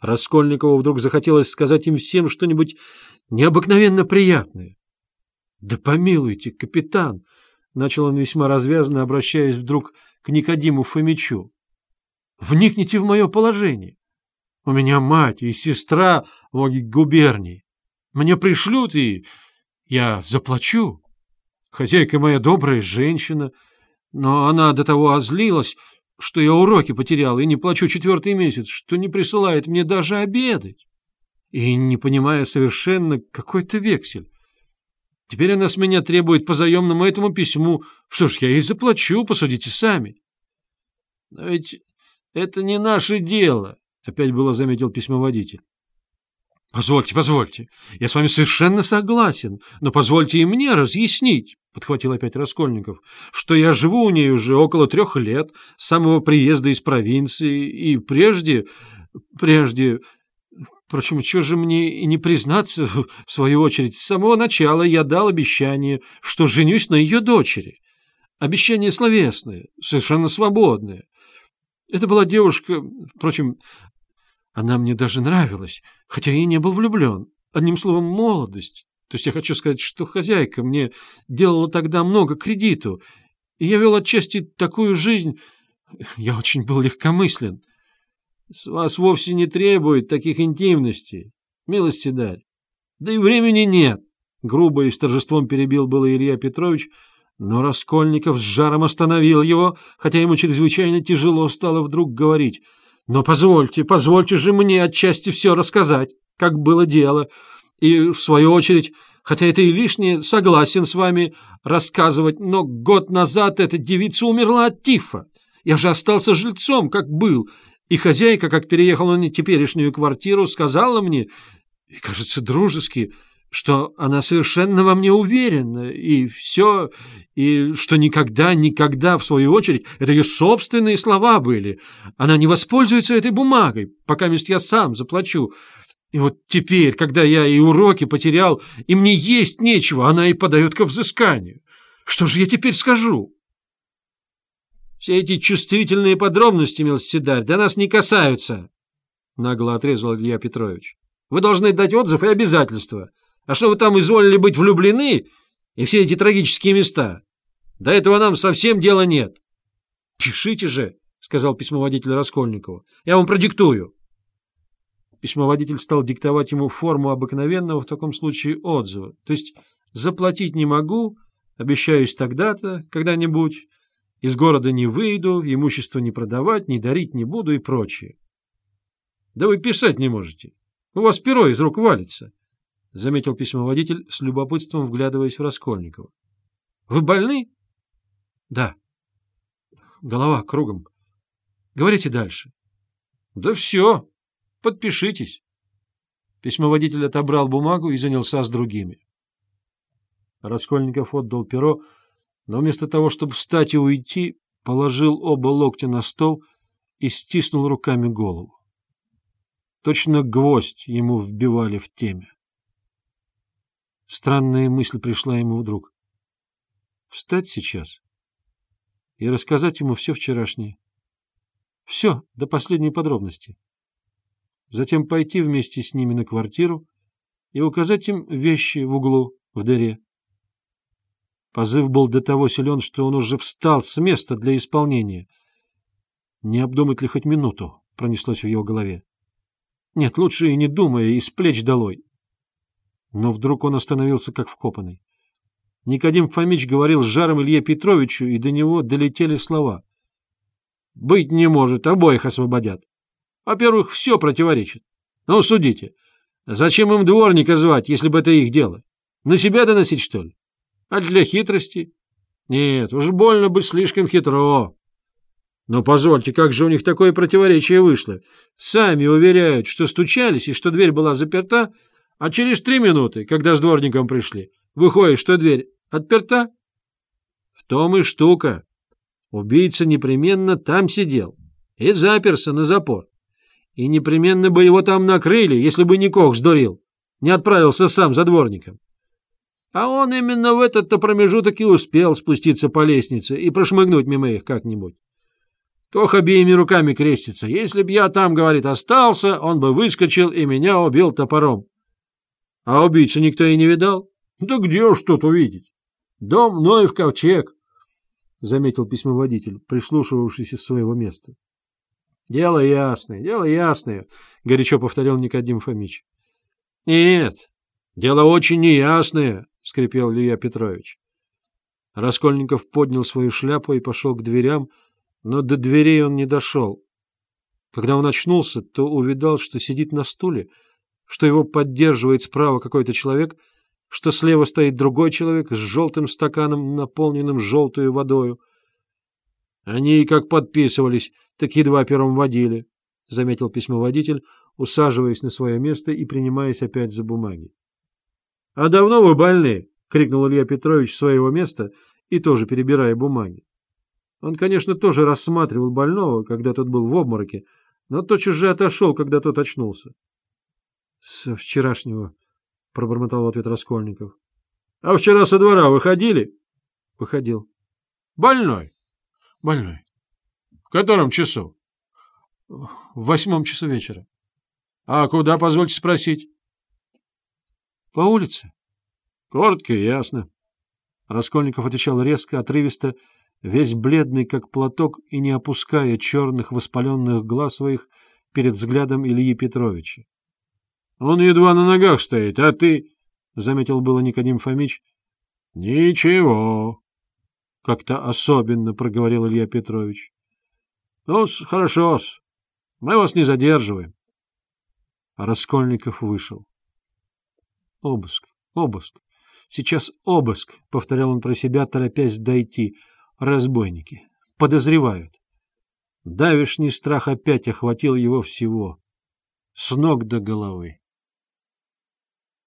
Раскольникову вдруг захотелось сказать им всем что-нибудь необыкновенно приятное. — Да помилуйте, капитан! — начал он весьма развязно, обращаясь вдруг к Никодиму Фомичу. — Вникните в мое положение. У меня мать и сестра в губернии. Мне пришлют, и я заплачу. Хозяйка моя добрая женщина, но она до того озлилась, что я уроки потерял и не плачу четвертый месяц, что не присылает мне даже обедать. И не понимая совершенно какой-то вексель. Теперь она с меня требует по заемному этому письму. Что ж, я ей заплачу, посудите сами. — Но ведь это не наше дело, — опять было заметил письмоводитель. — Позвольте, позвольте, я с вами совершенно согласен, но позвольте и мне разъяснить, — подхватил опять Раскольников, — что я живу у ней уже около трех лет, с самого приезда из провинции, и прежде... прежде... Впрочем, что же мне и не признаться, в свою очередь, с самого начала я дал обещание, что женюсь на ее дочери. Обещание словесное, совершенно свободное. Это была девушка, впрочем, она мне даже нравилась, хотя и не был влюблен. Одним словом, молодость. То есть я хочу сказать, что хозяйка мне делала тогда много кредиту, и я вел отчасти такую жизнь... Я очень был легкомыслен. С вас вовсе не требует таких интимностей, милости даль. Да и времени нет. Грубо и с торжеством перебил было Илья Петрович, но Раскольников с жаром остановил его, хотя ему чрезвычайно тяжело стало вдруг говорить — но позвольте, позвольте же мне отчасти все рассказать, как было дело. И, в свою очередь, хотя это и лишнее, согласен с вами рассказывать, но год назад эта девица умерла от тифа. Я же остался жильцом, как был, и хозяйка, как переехала на теперешнюю квартиру, сказала мне, и, кажется, дружески, что она совершенно во мне уверена, и все, и что никогда, никогда, в свою очередь, это ее собственные слова были. Она не воспользуется этой бумагой, пока мест я сам заплачу. И вот теперь, когда я и уроки потерял, и мне есть нечего, она и подает ко взысканию. Что же я теперь скажу? Все эти чувствительные подробности, милостидарь, до нас не касаются, — нагло отрезал Илья Петрович. Вы должны дать отзыв и обязательства. А что вы там изволили быть влюблены и все эти трагические места? До этого нам совсем дела нет. — Пишите же, — сказал письмоводитель Раскольникову. — Я вам продиктую. Письмоводитель стал диктовать ему форму обыкновенного в таком случае отзыва. То есть заплатить не могу, обещаюсь тогда-то, когда-нибудь, из города не выйду, имущество не продавать, не дарить не буду и прочее. — Да вы писать не можете. У вас перо из рук валится. — заметил письмоводитель с любопытством, вглядываясь в Раскольникова. — Вы больны? — Да. — Голова кругом. — Говорите дальше. — Да все. Подпишитесь. Письмоводитель отобрал бумагу и занялся с другими. Раскольников отдал перо, но вместо того, чтобы встать и уйти, положил оба локтя на стол и стиснул руками голову. Точно гвоздь ему вбивали в теме. Странная мысль пришла ему вдруг. Встать сейчас и рассказать ему все вчерашнее. Все, до последней подробности. Затем пойти вместе с ними на квартиру и указать им вещи в углу, в дыре. Позыв был до того силен, что он уже встал с места для исполнения. Не обдумать ли хоть минуту, пронеслось в его голове. Нет, лучше и не думая, и с плеч долой. Но вдруг он остановился как вкопанный. Никодим Фомич говорил с жаром Илье Петровичу, и до него долетели слова. — Быть не может, обоих освободят. Во-первых, все противоречит. Ну, судите, зачем им дворника звать, если бы это их дело? На себя доносить, что ли? А для хитрости? Нет, уж больно быть слишком хитро. Но позвольте, как же у них такое противоречие вышло? Сами уверяют, что стучались и что дверь была заперта, а через три минуты, когда с дворником пришли, выходит, что дверь отперта? В том и штука. Убийца непременно там сидел и заперся на запор. И непременно бы его там накрыли, если бы не Кох сдурил, не отправился сам за дворником. А он именно в этот-то промежуток и успел спуститься по лестнице и прошмыгнуть мимо их как-нибудь. Тох обеими руками крестится. Если б я там, говорит, остался, он бы выскочил и меня убил топором. А убийцу никто и не видал? Да где уж тут увидеть? Дом Ноев ковчег, — заметил письмоводитель, прислушивавшийся с своего места. — Дело ясное, дело ясное, — горячо повторял Никодим Фомич. — Нет, дело очень неясное, — скрипел Илья Петрович. Раскольников поднял свою шляпу и пошел к дверям, но до дверей он не дошел. Когда он очнулся, то увидал, что сидит на стуле, что его поддерживает справа какой-то человек — что слева стоит другой человек с желтым стаканом, наполненным желтую водою. Они как подписывались, так едва первым водили, — заметил письмоводитель, усаживаясь на свое место и принимаясь опять за бумаги. — А давно вы больны? — крикнул Илья Петрович с своего места и тоже перебирая бумаги. Он, конечно, тоже рассматривал больного, когда тот был в обмороке, но тотчас же отошел, когда тот очнулся. — Со вчерашнего — пробормотал в ответ Раскольников. — А вчера со двора выходили? — Выходил. — Больной? — Больной. — В котором часу? — В восьмом часу вечера. — А куда, позвольте спросить? — По улице. — Коротко и ясно. Раскольников отвечал резко, отрывисто, весь бледный, как платок, и не опуская черных воспаленных глаз своих перед взглядом Ильи Петровича. Он едва на ногах стоит, а ты... — заметил было Никодим Фомич. — Ничего, — как-то особенно проговорил Илья Петрович. — Ну, хорошо-с, мы вас не задерживаем. А Раскольников вышел. — Обыск, обыск, сейчас обыск, — повторял он про себя, торопясь дойти. Разбойники, подозревают. Давишний страх опять охватил его всего, с ног до головы.